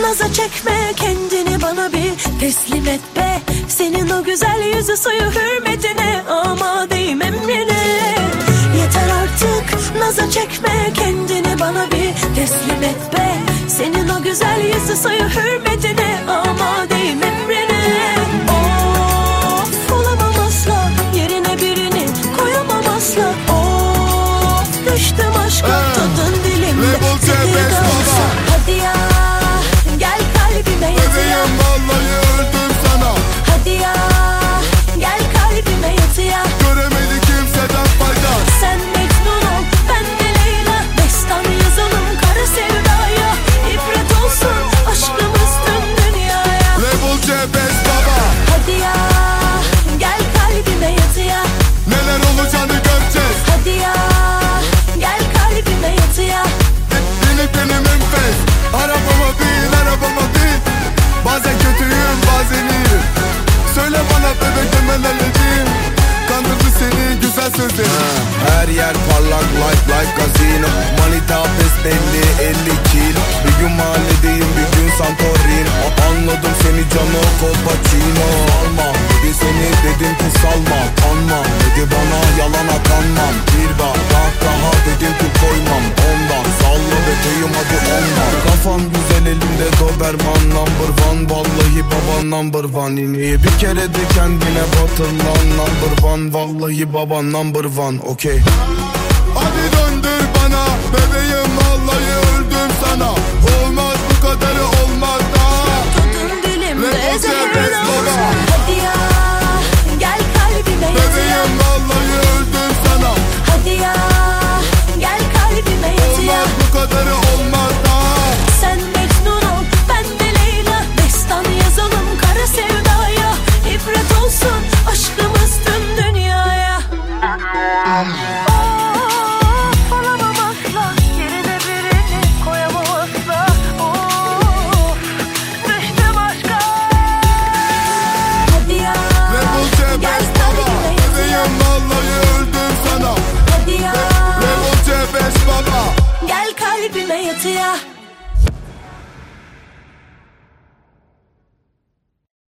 naza çekme kendini bana bir teslim et be. Senin o güzel yüzü suyu hürmetine amadeyim emrine Yeter artık naza çekme kendini bana bir teslim et be. Senin o güzel yüzü suyu hürmetine amadeyim emrine Of olamam asla yerine birini koyamam asla. Of düştüm aşka Ha. tadın dilimde Her yer parlak like like casino. Manita pes belli 50 kilo. Bir gün mahalledeyim bir gün Santorin A- Anladım seni cano Colpacino Alma dedi seni dedim ki salma. Kanma dedi bana yalana kanmam Bir bak daha dedim ki koymam. Ondan salla bebeğim hadi ondan. Kafam güzel elimde Doberman number one. Vallahi baba number one. İneği bir kere de kendine batır lan number one. Vallahi baba number one. Okey Hadi döndür bana bebeğim